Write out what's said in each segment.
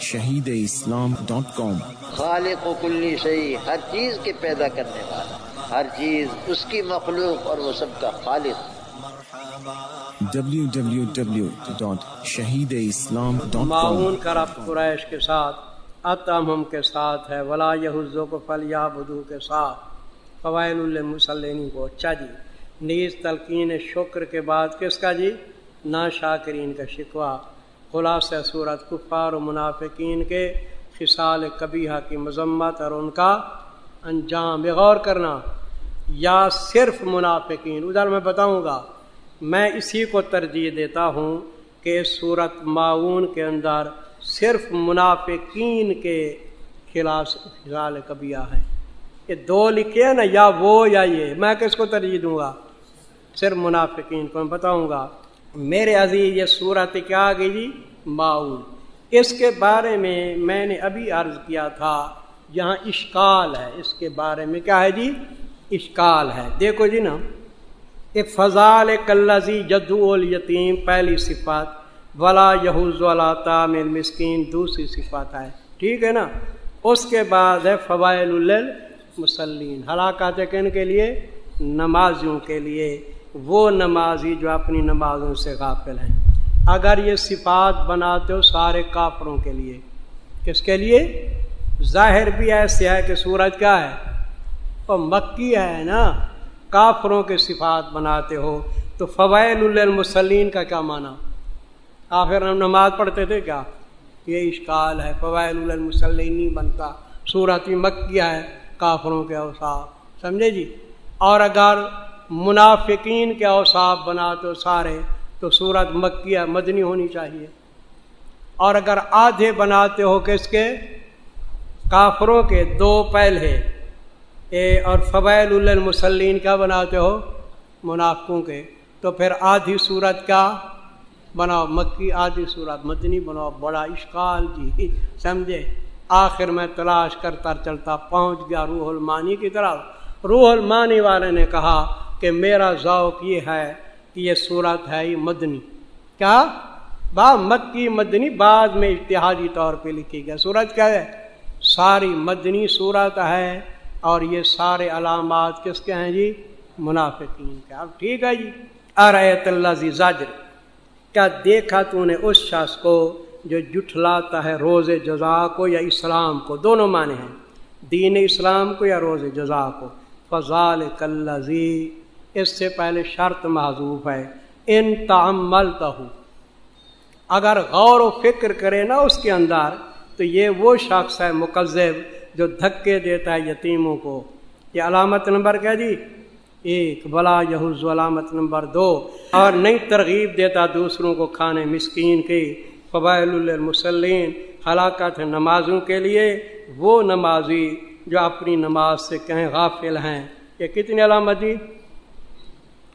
شہید اسلام ڈاٹ کام۔ خالق و کلی شہی ہر چیز کے پیدا کرنے والا ہر چیز اس کی مخلوق اور وہ سب کا خالق۔ www.shahideislam.com معاون کا رب قریش کے ساتھ اتم کے ساتھ ہے ولا یحزو کو فلیا بدو کے ساتھ۔ فوائل المسلین کو اچھا جی۔ نیز تلقین شکر کے بعد کس کا جی؟ نا شاکرین کا شکوہ۔ خلاص صورت کفار و منافقین کے خصال کبیہ کی مذمت اور ان کا انجام بغور کرنا، یا صرف منافقین؟ ادھر میں بتاؤں گا، میں اسی کو ترجیح دیتا ہوں کہ صورت معاون کے اندر صرف منافقین کے خلاف خلال کبیا ہے۔ یہ دو لکھے نا، یا وہ یا یہ، میں کس کو ترجیح دوں گا؟ صرف منافقین کو، میں بتاؤں گا۔ میرے عزیز، یہ صورت کیا آ گئی جی؟ معاون اس کے بارے میں میں نے ابھی عرض کیا تھا، یہاں اشکال ہے۔ اس کے بارے میں کیا ہے جی؟ اشکال ہے۔ دیکھو جی نا فضال کلزی جدو الیتیم، پہلی صفات۔ ولا یہوز ولا تامل مسکین دوسری صفات ہے۔ ٹھیک ہے نا؟ اس کے بعد ہے فوائل المسلین ہلاکات کن کے لیے؟ نمازیوں کے لیے۔ وہ نمازی جو اپنی نمازوں سے غافل ہیں۔ اگر یہ صفات بناتے ہو سارے کافروں کے لیے، کس کے لیے؟ ظاہر بھی ایسے ہے کہ سورج کیا ہے؟ وہ مکی ہے نا۔ کافروں کے صفات بناتے ہو۔ تو فوائل المسلین کا کیا معنی؟ آخر ہم نماز پڑھتے تھے کیا؟ یہ اشکال ہے۔ فوائل المسلین نہیں بنتا۔ صورت مکیہ ہے کافروں کے اوصاف، سمجھے جی؟ اور اگر منافقین کے اوصاف بناتے ہو سارے تو صورت مکیہ مدنی ہونی چاہیے۔ اور اگر آدھے بناتے ہو کس کے؟ کافروں کے۔ دو پہلے اے اور فوائل المسلین کا بناتے ہو؟ منافقوں کے۔ تو پھر آدھی صورت کا بناؤ مکی، آدھی صورت مدنی بناؤ۔ بڑا اشکال جی۔ سمجھے؟ آخر میں تلاش کرتا چلتا پہنچ گیا روح المانی کی طرف۔ روح المانی والے نے کہا کہ میرا ذوق یہ ہے کہ یہ صورت ہے یہ مدنی۔ کیا؟ با مکی مدنی بعد میں اتحادی طور پہ لکھی گیا صورت کیا ہے؟ ساری مدنی صورت ہے اور یہ سارے علامات کس کے ہیں جی؟ منافقین کے۔ اب ٹھیک ہے جی۔ ارت اللہ زی زاجر کیا دیکھا تو نے اس شخص کو جو جٹھلاتا ہے روز جزا کو یا اسلام کو؟ دونوں معنی ہیں۔ دین اسلام کو یا روز جزا کو؟ فضال کلزی اس سے پہلے شرط معذوف ہے، ان تعمل اگر غور و فکر کرے نا اس کے اندر، تو یہ وہ شخص ہے مقذب جو دھکے دیتا ہے یتیموں کو۔ یہ علامت نمبر کیا جی؟ ایک بلا یہوز علامت نمبر دو۔ اور نئی ترغیب دیتا دوسروں کو کھانے مسکین کی۔ قبائل المسلین ہلاکت نمازوں کے لیے وہ نمازی جو اپنی نماز سے کہیں غافل ہیں۔ یہ کتنی علامت جی؟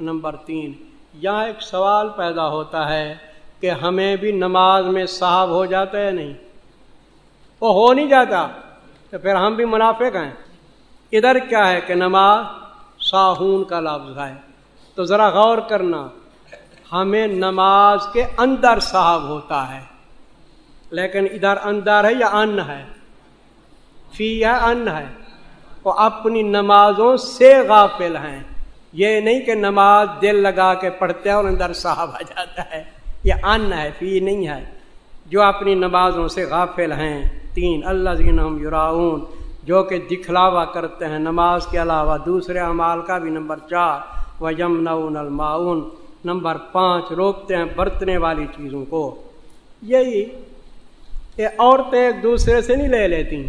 نمبر تین، یہاں ایک سوال پیدا ہوتا ہے کہ ہمیں بھی نماز میں صاحب ہو جاتا ہے نہیں؟ وہ ہو نہیں جاتا، تو پھر ہم بھی منافق ہیں۔ ادھر کیا ہے کہ نماز ساہون کا لفظ ہے۔ تو ذرا غور کرنا، ہمیں نماز کے اندر صاحب ہوتا ہے، لیکن ادھر اندر ہے یا ان ہے؟ فی ہے، ان ہے۔ وہ اپنی نمازوں سے غافل ہیں۔ یہ نہیں کہ نماز دل لگا کے پڑھتے ہیں اور اندر صاحب آ جاتا ہے، یہ ان ہے فی نہیں ہے۔ جو اپنی نمازوں سے غافل ہیں، تین اللہ زین یوراؤن جو کہ دکھلاوا کرتے ہیں نماز کے علاوہ، دوسرے اعمال کا بھی نمبر چار و یمن الماؤن نمبر پانچ، روکتے ہیں برتنے والی چیزوں کو۔ یہی یہ عورتیں ایک دوسرے سے نہیں لے لیتی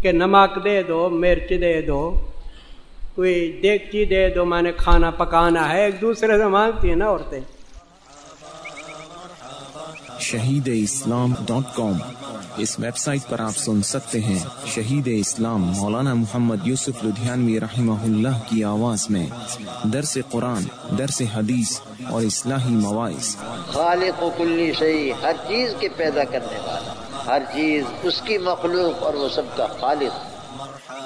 کہ نمک دے دو، مرچ دے دو۔ کوئی دیگچی دے دو میں نے کھانا پکانا ہے ایک دوسرے سے مانگتی ہیں نا عورتیں۔ Shaheed Islam dot com. اس ویب سائٹ پر آپ سن سکتے ہیں شہید اسلام مولانا محمد یوسف لدھیانوی رحمہ اللہ کی آواز میں۔ درس قرآن درس حدیث اور اصلاحی مواعث۔ خالق و کلی شہی ہر چیز کے پیدا کرنے والا ہر چیز اس کی مخلوق اور وہ سب کا خالق۔